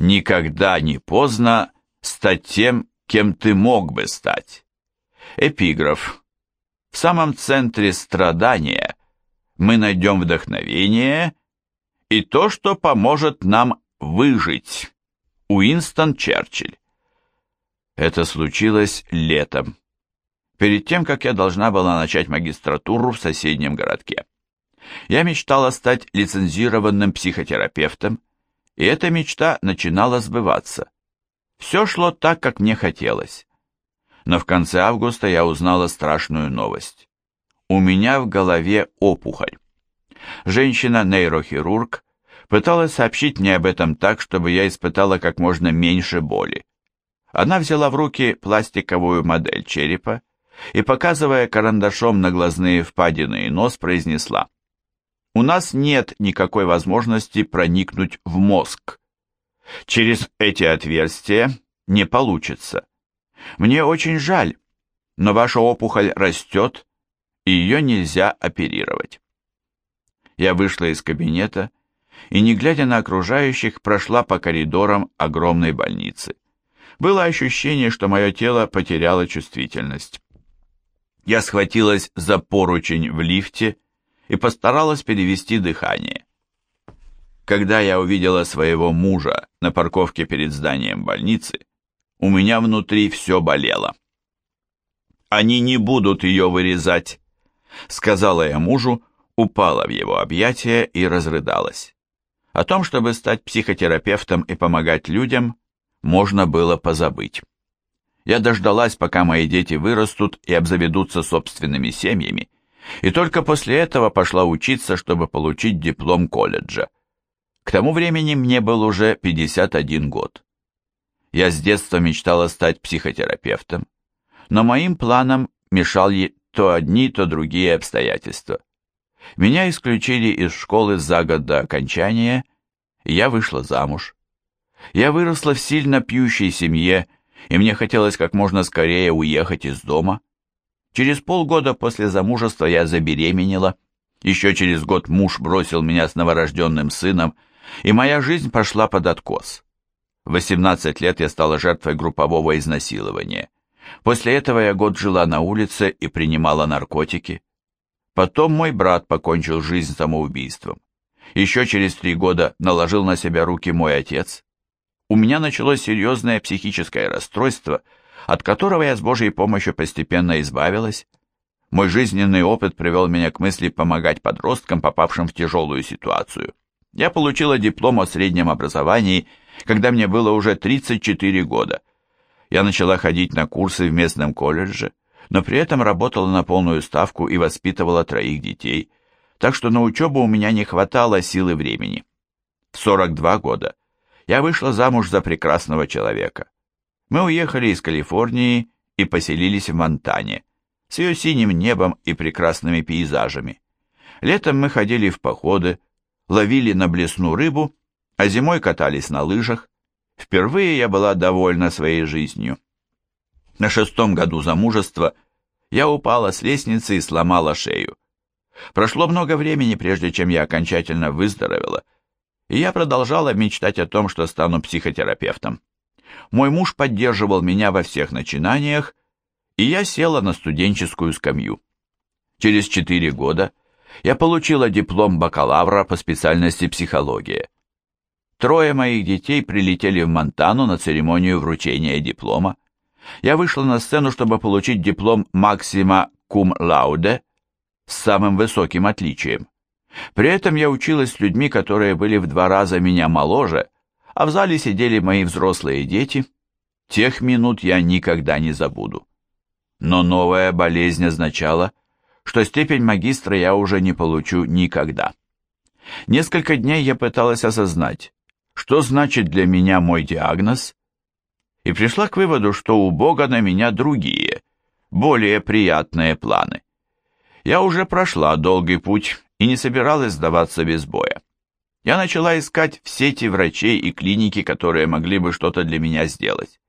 Никогда не поздно стать тем, кем ты мог бы стать. Эпиграф. В самом центре страдания мы найдем вдохновение и то, что поможет нам выжить. Уинстон Черчилль. Это случилось летом, перед тем, как я должна была начать магистратуру в соседнем городке. Я мечтала стать лицензированным психотерапевтом, и эта мечта начинала сбываться. Все шло так, как мне хотелось. Но в конце августа я узнала страшную новость. У меня в голове опухоль. Женщина-нейрохирург пыталась сообщить мне об этом так, чтобы я испытала как можно меньше боли. Она взяла в руки пластиковую модель черепа и, показывая карандашом на глазные впадины и нос, произнесла «У нас нет никакой возможности проникнуть в мозг. Через эти отверстия не получится. Мне очень жаль, но ваша опухоль растет, и ее нельзя оперировать». Я вышла из кабинета и, не глядя на окружающих, прошла по коридорам огромной больницы. Было ощущение, что мое тело потеряло чувствительность. Я схватилась за поручень в лифте и постаралась перевести дыхание. Когда я увидела своего мужа на парковке перед зданием больницы, у меня внутри все болело. «Они не будут ее вырезать», — сказала я мужу, упала в его объятия и разрыдалась. О том, чтобы стать психотерапевтом и помогать людям, можно было позабыть. Я дождалась, пока мои дети вырастут и обзаведутся собственными семьями, и только после этого пошла учиться, чтобы получить диплом колледжа. К тому времени мне был уже 51 год. Я с детства мечтала стать психотерапевтом, но моим планам мешали то одни, то другие обстоятельства. Меня исключили из школы за год до окончания, и я вышла замуж. Я выросла в сильно пьющей семье, и мне хотелось как можно скорее уехать из дома. Через полгода после замужества я забеременела. Еще через год муж бросил меня с новорожденным сыном, и моя жизнь пошла под откос. В 18 лет я стала жертвой группового изнасилования. После этого я год жила на улице и принимала наркотики. Потом мой брат покончил жизнь самоубийством. Еще через три года наложил на себя руки мой отец. У меня началось серьезное психическое расстройство, от которого я с Божьей помощью постепенно избавилась. Мой жизненный опыт привел меня к мысли помогать подросткам, попавшим в тяжелую ситуацию. Я получила диплом о среднем образовании, когда мне было уже 34 года. Я начала ходить на курсы в местном колледже, но при этом работала на полную ставку и воспитывала троих детей, так что на учебу у меня не хватало силы времени. В 42 года я вышла замуж за прекрасного человека. Мы уехали из Калифорнии и поселились в Монтане, с ее синим небом и прекрасными пейзажами. Летом мы ходили в походы, ловили на блесну рыбу, а зимой катались на лыжах. Впервые я была довольна своей жизнью. На шестом году замужества я упала с лестницы и сломала шею. Прошло много времени, прежде чем я окончательно выздоровела, и я продолжала мечтать о том, что стану психотерапевтом. Мой муж поддерживал меня во всех начинаниях, и я села на студенческую скамью. Через четыре года я получила диплом бакалавра по специальности психология. Трое моих детей прилетели в Монтану на церемонию вручения диплома, я вышла на сцену, чтобы получить диплом Максима Кум Лауде с самым высоким отличием. При этом я училась с людьми, которые были в два раза меня моложе, а в зале сидели мои взрослые дети. Тех минут я никогда не забуду. Но новая болезнь означала, что степень магистра я уже не получу никогда. Несколько дней я пыталась осознать, что значит для меня мой диагноз и пришла к выводу, что у Бога на меня другие, более приятные планы. Я уже прошла долгий путь и не собиралась сдаваться без боя. Я начала искать в сети врачей и клиники, которые могли бы что-то для меня сделать.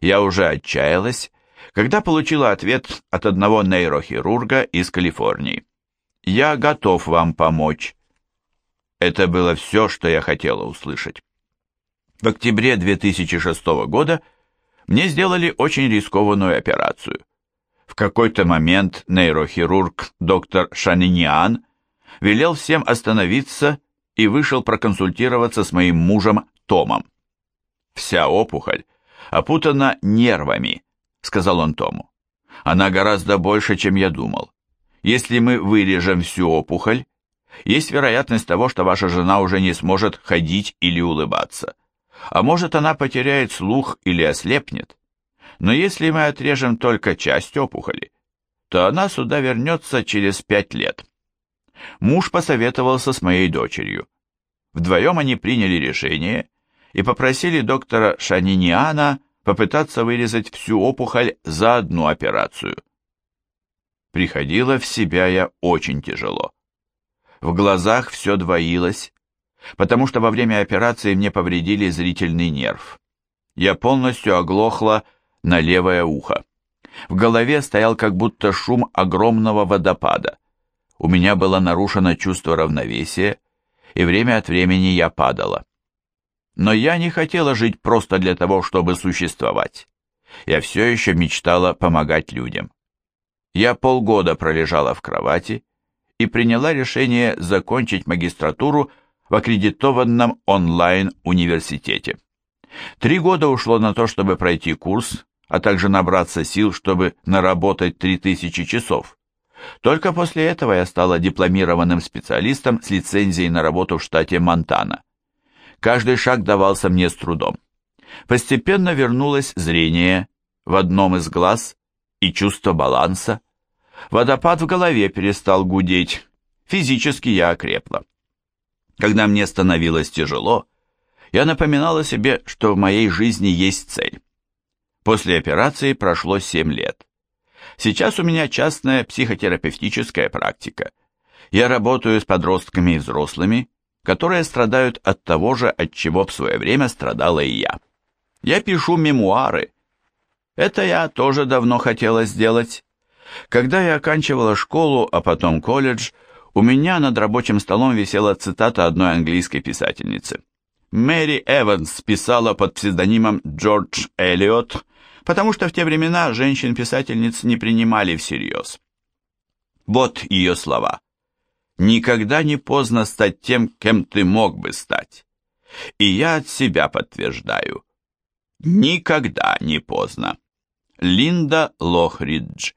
Я уже отчаялась, когда получила ответ от одного нейрохирурга из Калифорнии. «Я готов вам помочь». Это было все, что я хотела услышать. В октябре 2006 года мне сделали очень рискованную операцию. В какой-то момент нейрохирург доктор Шаниниан велел всем остановиться и вышел проконсультироваться с моим мужем Томом. «Вся опухоль опутана нервами», — сказал он Тому. «Она гораздо больше, чем я думал. Если мы вырежем всю опухоль, есть вероятность того, что ваша жена уже не сможет ходить или улыбаться. А может, она потеряет слух или ослепнет. Но если мы отрежем только часть опухоли, то она сюда вернется через пять лет. Муж посоветовался с моей дочерью. Вдвоем они приняли решение и попросили доктора Шаниниана попытаться вырезать всю опухоль за одну операцию. Приходила в себя я очень тяжело. В глазах все двоилось, потому что во время операции мне повредили зрительный нерв. Я полностью оглохла на левое ухо. В голове стоял как будто шум огромного водопада. У меня было нарушено чувство равновесия, и время от времени я падала. Но я не хотела жить просто для того, чтобы существовать. Я все еще мечтала помогать людям. Я полгода пролежала в кровати и приняла решение закончить магистратуру в аккредитованном онлайн-университете. Три года ушло на то, чтобы пройти курс, а также набраться сил, чтобы наработать 3000 часов. Только после этого я стала дипломированным специалистом с лицензией на работу в штате Монтана. Каждый шаг давался мне с трудом. Постепенно вернулось зрение в одном из глаз и чувство баланса. Водопад в голове перестал гудеть, физически я окрепла. Когда мне становилось тяжело, я напоминала себе, что в моей жизни есть цель. После операции прошло 7 лет. Сейчас у меня частная психотерапевтическая практика. Я работаю с подростками и взрослыми, которые страдают от того же, от чего в свое время страдала и я. Я пишу мемуары. Это я тоже давно хотела сделать. Когда я оканчивала школу, а потом колледж, у меня над рабочим столом висела цитата одной английской писательницы. Мэри Эванс писала под псевдонимом Джордж Эллиот, потому что в те времена женщин-писательниц не принимали всерьез. Вот ее слова. «Никогда не поздно стать тем, кем ты мог бы стать. И я от себя подтверждаю. Никогда не поздно». Линда Лохридж